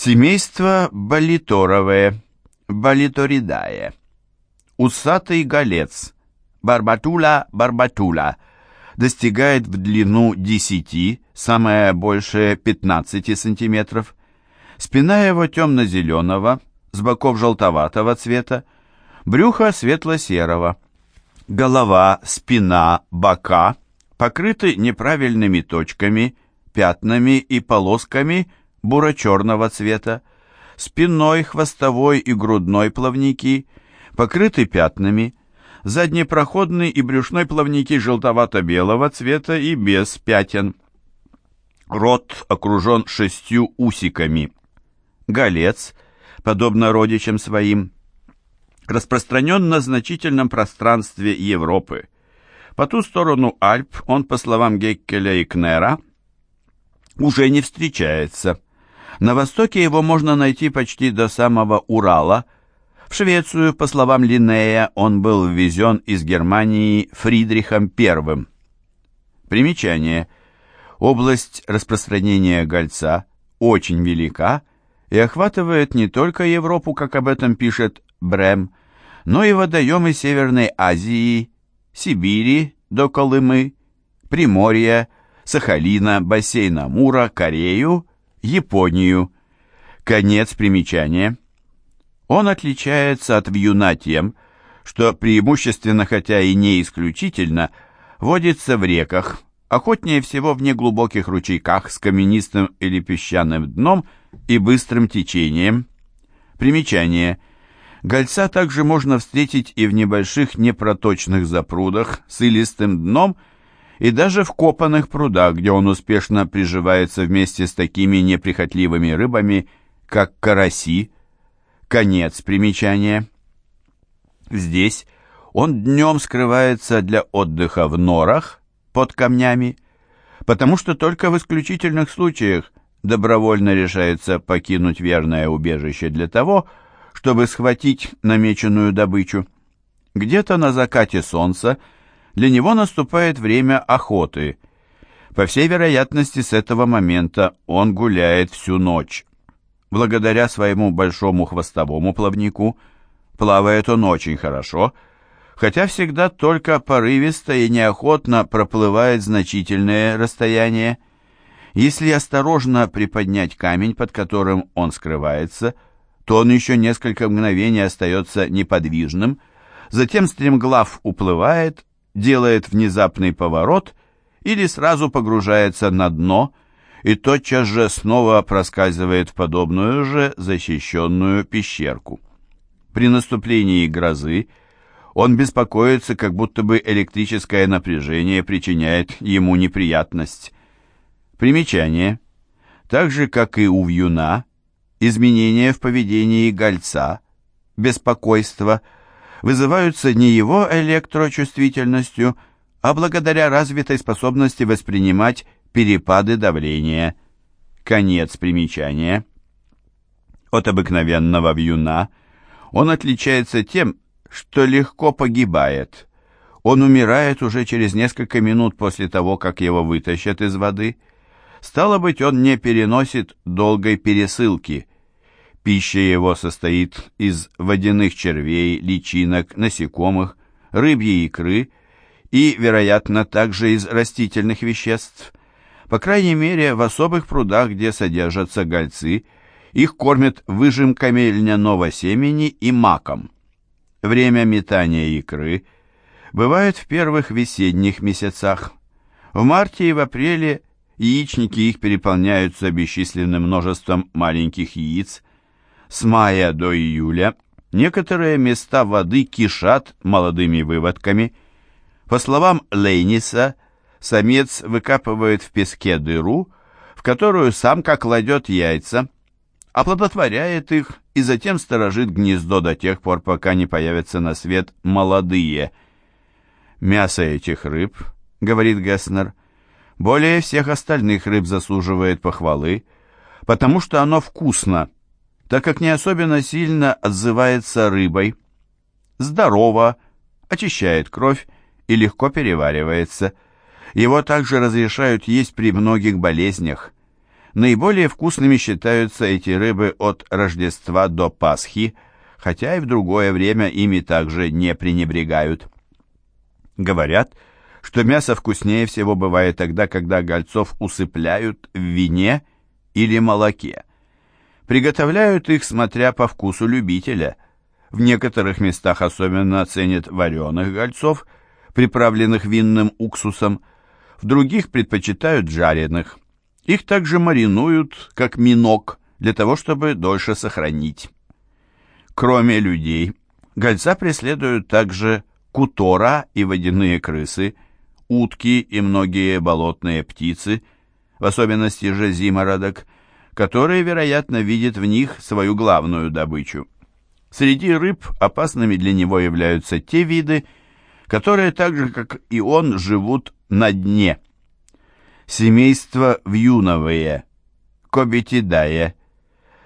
Семейство болиторовое, болиторидае. Усатый голец, барбатула барбатула, достигает в длину 10, самое большее 15 сантиметров. Спина его темно-зеленого, с боков желтоватого цвета, брюхо светло-серого. Голова, спина, бока покрыты неправильными точками, пятнами и полосками буро-черного цвета, спинной, хвостовой и грудной плавники покрыты пятнами, заднепроходный и брюшной плавники желтовато-белого цвета и без пятен. Рот окружен шестью усиками. Голец, подобно родичам своим, распространен на значительном пространстве Европы. По ту сторону Альп он, по словам Геккеля и Кнера, уже не встречается. На востоке его можно найти почти до самого Урала. В Швецию, по словам Линнея, он был ввезен из Германии Фридрихом I. Примечание. Область распространения гольца очень велика и охватывает не только Европу, как об этом пишет Брем, но и водоемы Северной Азии, Сибири до Колымы, Приморья, Сахалина, бассейна Мура, Корею Японию. Конец примечания. Он отличается от вьюна тем, что преимущественно, хотя и не исключительно, водится в реках, охотнее всего в неглубоких ручейках с каменистым или песчаным дном и быстрым течением. Примечание. Гольца также можно встретить и в небольших непроточных запрудах с илистым дном и даже в копанных прудах, где он успешно приживается вместе с такими неприхотливыми рыбами, как караси. Конец примечания. Здесь он днем скрывается для отдыха в норах под камнями, потому что только в исключительных случаях добровольно решается покинуть верное убежище для того, чтобы схватить намеченную добычу. Где-то на закате солнца для него наступает время охоты. По всей вероятности, с этого момента он гуляет всю ночь. Благодаря своему большому хвостовому плавнику плавает он очень хорошо, хотя всегда только порывисто и неохотно проплывает значительное расстояние. Если осторожно приподнять камень, под которым он скрывается, то он еще несколько мгновений остается неподвижным, затем стремглав уплывает, делает внезапный поворот или сразу погружается на дно и тотчас же снова проскальзывает в подобную же защищенную пещерку. При наступлении грозы он беспокоится, как будто бы электрическое напряжение причиняет ему неприятность. Примечание. Так же, как и у вьюна, изменения в поведении гольца, беспокойство – вызываются не его электрочувствительностью, а благодаря развитой способности воспринимать перепады давления. Конец примечания. От обыкновенного вьюна он отличается тем, что легко погибает. Он умирает уже через несколько минут после того, как его вытащат из воды. Стало быть, он не переносит долгой пересылки – Пища его состоит из водяных червей, личинок, насекомых, рыбьей икры и, вероятно, также из растительных веществ. По крайней мере, в особых прудах, где содержатся гольцы, их кормят выжимками льняного семени и маком. Время метания икры бывает в первых весенних месяцах. В марте и в апреле яичники их переполняются бесчисленным множеством маленьких яиц, с мая до июля некоторые места воды кишат молодыми выводками. По словам Лейниса, самец выкапывает в песке дыру, в которую самка кладет яйца, оплодотворяет их и затем сторожит гнездо до тех пор, пока не появятся на свет молодые. «Мясо этих рыб, — говорит Гесснер, — более всех остальных рыб заслуживает похвалы, потому что оно вкусно, так как не особенно сильно отзывается рыбой. Здорово, очищает кровь и легко переваривается. Его также разрешают есть при многих болезнях. Наиболее вкусными считаются эти рыбы от Рождества до Пасхи, хотя и в другое время ими также не пренебрегают. Говорят, что мясо вкуснее всего бывает тогда, когда гольцов усыпляют в вине или молоке. Приготовляют их, смотря по вкусу любителя. В некоторых местах особенно ценят вареных гольцов, приправленных винным уксусом, в других предпочитают жареных. Их также маринуют, как минок, для того, чтобы дольше сохранить. Кроме людей, гольца преследуют также кутора и водяные крысы, утки и многие болотные птицы, в особенности же зимородок, которые, вероятно, видят в них свою главную добычу. Среди рыб опасными для него являются те виды, которые так же, как и он, живут на дне. Семейство вьюновые, кобетидае.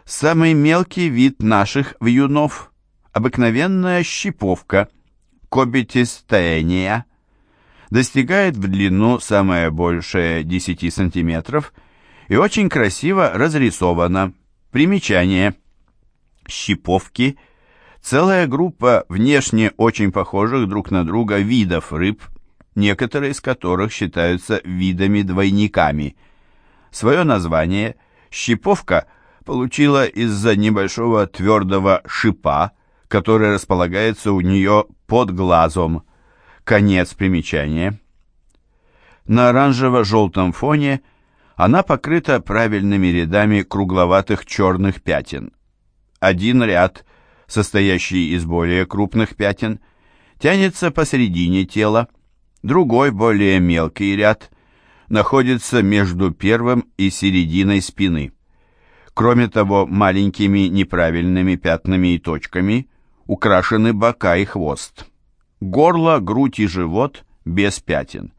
Самый мелкий вид наших вьюнов – обыкновенная щиповка, кобетистения. Достигает в длину самое большее 10 сантиметров и очень красиво разрисована. Примечание. Щиповки – целая группа внешне очень похожих друг на друга видов рыб, некоторые из которых считаются видами-двойниками. Свое название щиповка получила из-за небольшого твердого шипа, который располагается у нее под глазом. Конец примечания. На оранжево-желтом фоне она покрыта правильными рядами кругловатых черных пятен. Один ряд, состоящий из более крупных пятен, тянется посередине тела, Другой, более мелкий ряд, находится между первым и серединой спины. Кроме того, маленькими неправильными пятнами и точками украшены бока и хвост. Горло, грудь и живот без пятен.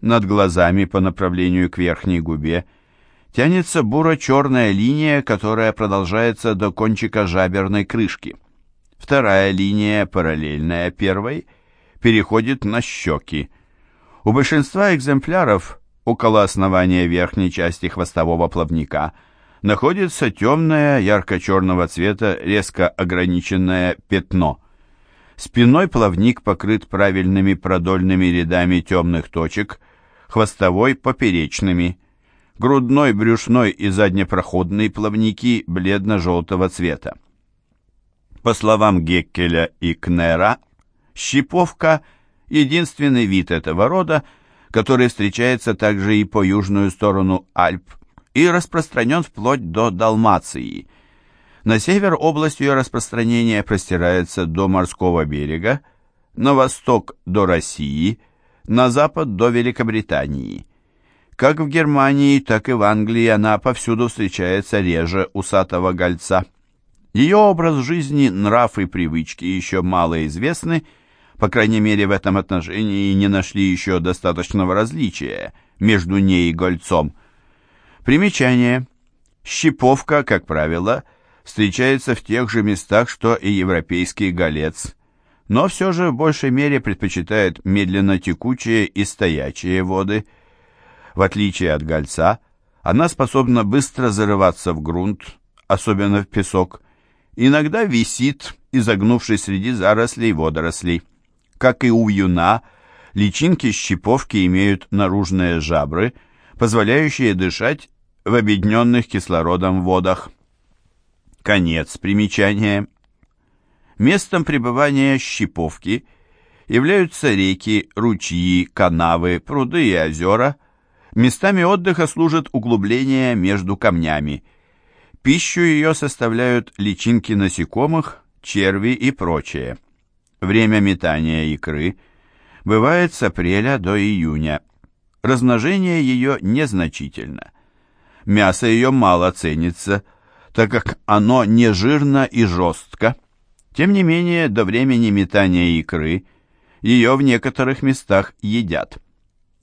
Над глазами по направлению к верхней губе тянется буро-черная линия, которая продолжается до кончика жаберной крышки. Вторая линия, параллельная первой – переходит на щеки. У большинства экземпляров около основания верхней части хвостового плавника находится темное ярко-черного цвета резко ограниченное пятно. Спиной плавник покрыт правильными продольными рядами темных точек, хвостовой – поперечными. Грудной, брюшной и заднепроходный плавники бледно-желтого цвета. По словам Геккеля и Кнера, Щиповка – единственный вид этого рода, который встречается также и по южную сторону Альп и распространен вплоть до Далмации. На север область ее распространения простирается до морского берега, на восток до России, на запад до Великобритании. Как в Германии, так и в Англии она повсюду встречается реже усатого гольца. Ее образ жизни, нрав и привычки еще мало известны – по крайней мере, в этом отношении не нашли еще достаточного различия между ней и гольцом. Примечание. Щиповка, как правило, встречается в тех же местах, что и европейский голец, но все же в большей мере предпочитает медленно текучие и стоячие воды. В отличие от гольца, она способна быстро зарываться в грунт, особенно в песок, иногда висит, изогнувшись среди зарослей водорослей. Как и у юна, личинки щиповки имеют наружные жабры, позволяющие дышать в объединенных кислородом водах. Конец примечания. Местом пребывания щиповки являются реки, ручьи, канавы, пруды и озера. Местами отдыха служат углубления между камнями. Пищу ее составляют личинки насекомых, черви и прочее. Время метания икры бывает с апреля до июня. Размножение ее незначительно. Мясо ее мало ценится, так как оно не жирно и жестко. Тем не менее, до времени метания икры ее в некоторых местах едят.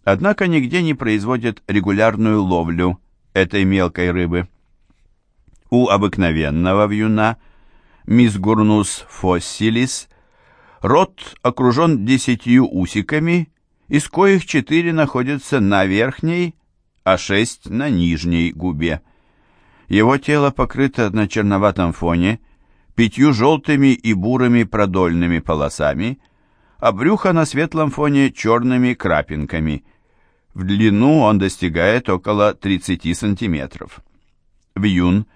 Однако нигде не производят регулярную ловлю этой мелкой рыбы. У обыкновенного вьюна Мисгурнус фоссилис Рот окружен десятью усиками, из коих четыре находятся на верхней, а шесть на нижней губе. Его тело покрыто на черноватом фоне пятью желтыми и бурыми продольными полосами, а брюхо на светлом фоне черными крапинками. В длину он достигает около 30 сантиметров. Вьюн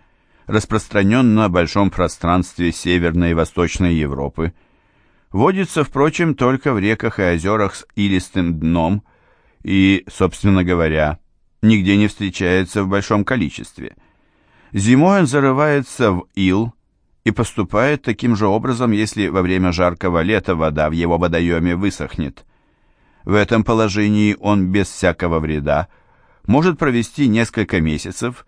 распространен на большом пространстве Северной и Восточной Европы. Водится, впрочем, только в реках и озерах с илистым дном и, собственно говоря, нигде не встречается в большом количестве. Зимой он зарывается в ил и поступает таким же образом, если во время жаркого лета вода в его водоеме высохнет. В этом положении он без всякого вреда может провести несколько месяцев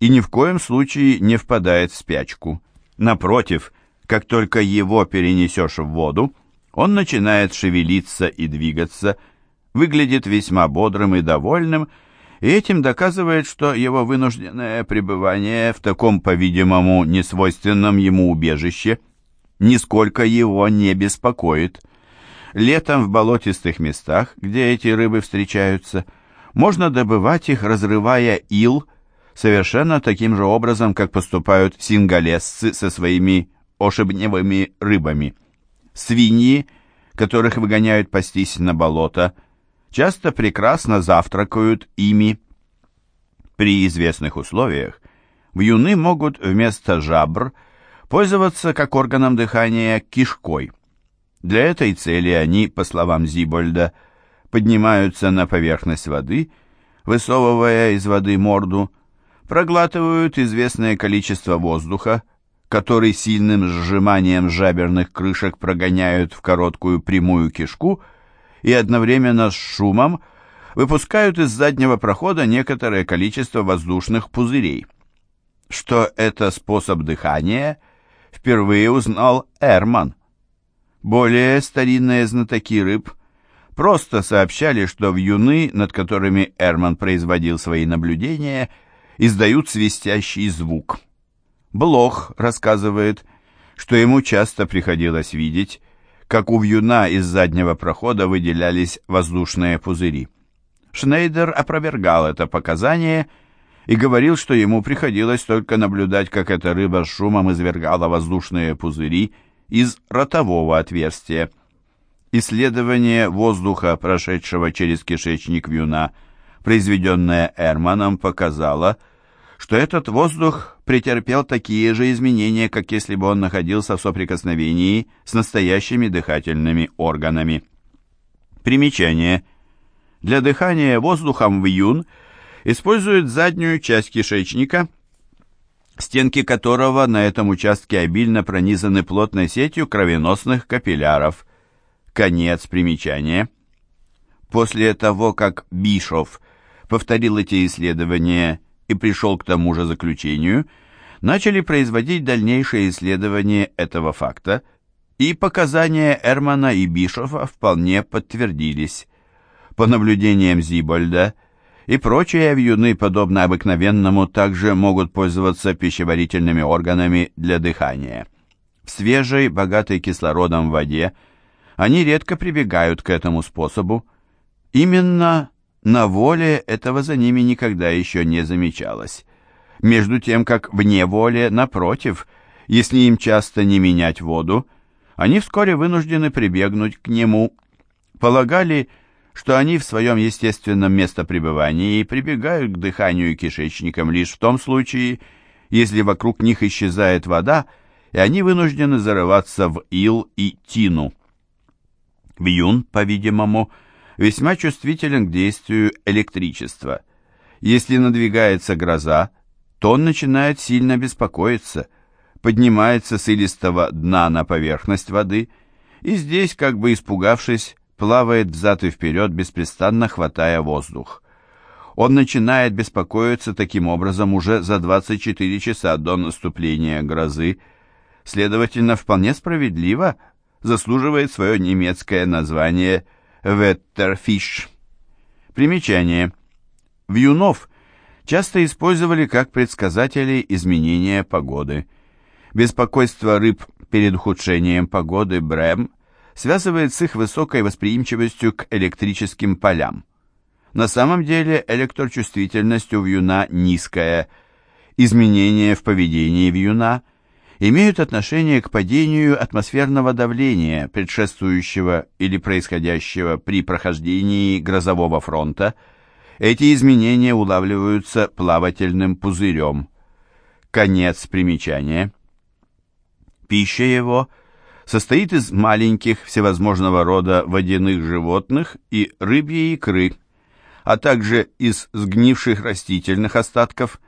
и ни в коем случае не впадает в спячку. Напротив, как только его перенесешь в воду, он начинает шевелиться и двигаться, выглядит весьма бодрым и довольным, и этим доказывает, что его вынужденное пребывание в таком, по-видимому, несвойственном ему убежище нисколько его не беспокоит. Летом в болотистых местах, где эти рыбы встречаются, можно добывать их, разрывая ил, совершенно таким же образом, как поступают сингалесцы со своими ошибневыми рыбами. Свиньи, которых выгоняют пастись на болото, часто прекрасно завтракают ими. При известных условиях вьюны могут вместо жабр пользоваться как органом дыхания кишкой. Для этой цели они, по словам Зибольда, поднимаются на поверхность воды, высовывая из воды морду, проглатывают известное количество воздуха, который сильным сжиманием жаберных крышек прогоняют в короткую прямую кишку и одновременно с шумом выпускают из заднего прохода некоторое количество воздушных пузырей. Что это способ дыхания, впервые узнал Эрман. Более старинные знатоки рыб просто сообщали, что вьюны, над которыми Эрман производил свои наблюдения, издают свистящий звук. Блох рассказывает, что ему часто приходилось видеть, как у вьюна из заднего прохода выделялись воздушные пузыри. Шнейдер опровергал это показание и говорил, что ему приходилось только наблюдать, как эта рыба с шумом извергала воздушные пузыри из ротового отверстия. Исследование воздуха, прошедшего через кишечник вьюна, произведенное Эрманом, показало, что этот воздух претерпел такие же изменения, как если бы он находился в соприкосновении с настоящими дыхательными органами. Примечание. Для дыхания воздухом в июн используют заднюю часть кишечника, стенки которого на этом участке обильно пронизаны плотной сетью кровеносных капилляров. Конец примечания. После того, как Бишов повторил эти исследования и пришел к тому же заключению, начали производить дальнейшие исследования этого факта, и показания Эрмана и Бишофа вполне подтвердились. По наблюдениям Зибольда и прочие авиуны, подобно обыкновенному, также могут пользоваться пищеварительными органами для дыхания. В свежей, богатой кислородом воде они редко прибегают к этому способу. Именно на воле этого за ними никогда еще не замечалось. Между тем, как вне воли, напротив, если им часто не менять воду, они вскоре вынуждены прибегнуть к нему. Полагали, что они в своем естественном местопребывании прибегают к дыханию кишечником лишь в том случае, если вокруг них исчезает вода, и они вынуждены зарываться в ил и тину. Вьюн, по-видимому, весьма чувствителен к действию электричества. Если надвигается гроза, то он начинает сильно беспокоиться, поднимается с илистого дна на поверхность воды и здесь, как бы испугавшись, плавает взад и вперед, беспрестанно хватая воздух. Он начинает беспокоиться таким образом уже за 24 часа до наступления грозы, следовательно, вполне справедливо заслуживает свое немецкое название – Веттерфиш. Примечание. Вьюнов часто использовали как предсказателей изменения погоды. Беспокойство рыб перед ухудшением погоды Брэм связывает с их высокой восприимчивостью к электрическим полям. На самом деле электрочувствительность у вьюна низкая. Изменения в поведении вьюна имеют отношение к падению атмосферного давления, предшествующего или происходящего при прохождении грозового фронта. Эти изменения улавливаются плавательным пузырем. Конец примечания. Пища его состоит из маленьких всевозможного рода водяных животных и рыбьей икры, а также из сгнивших растительных остатков,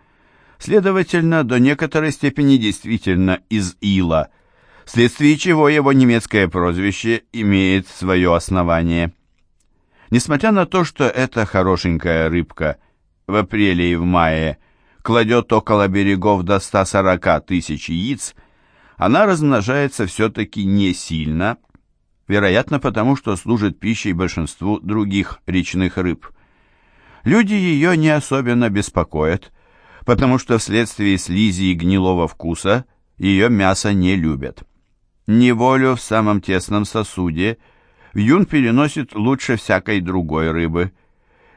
следовательно, до некоторой степени действительно из ила, вследствие чего его немецкое прозвище имеет свое основание. Несмотря на то, что эта хорошенькая рыбка в апреле и в мае кладет около берегов до 140 тысяч яиц, она размножается все-таки не сильно, вероятно потому, что служит пищей большинству других речных рыб. Люди ее не особенно беспокоят, потому что вследствие слизи и гнилого вкуса ее мясо не любят. Неволю в самом тесном сосуде вьюн переносит лучше всякой другой рыбы.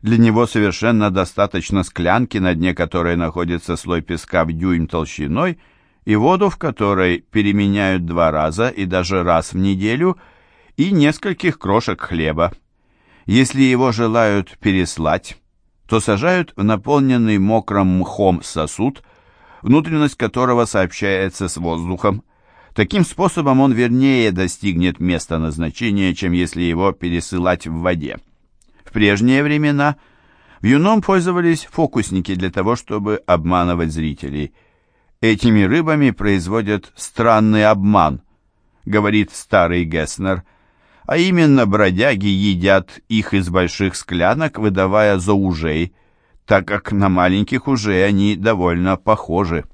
Для него совершенно достаточно склянки, на дне которой находится слой песка в дюйм толщиной – и воду в которой переменяют два раза и даже раз в неделю, и нескольких крошек хлеба. Если его желают переслать, то сажают в наполненный мокрым мхом сосуд, внутренность которого сообщается с воздухом. Таким способом он вернее достигнет места назначения, чем если его пересылать в воде. В прежние времена вьюном пользовались фокусники для того, чтобы обманывать зрителей – Этими рыбами производят странный обман, говорит старый Гесснер, а именно бродяги едят их из больших склянок, выдавая за ужей, так как на маленьких ужей они довольно похожи.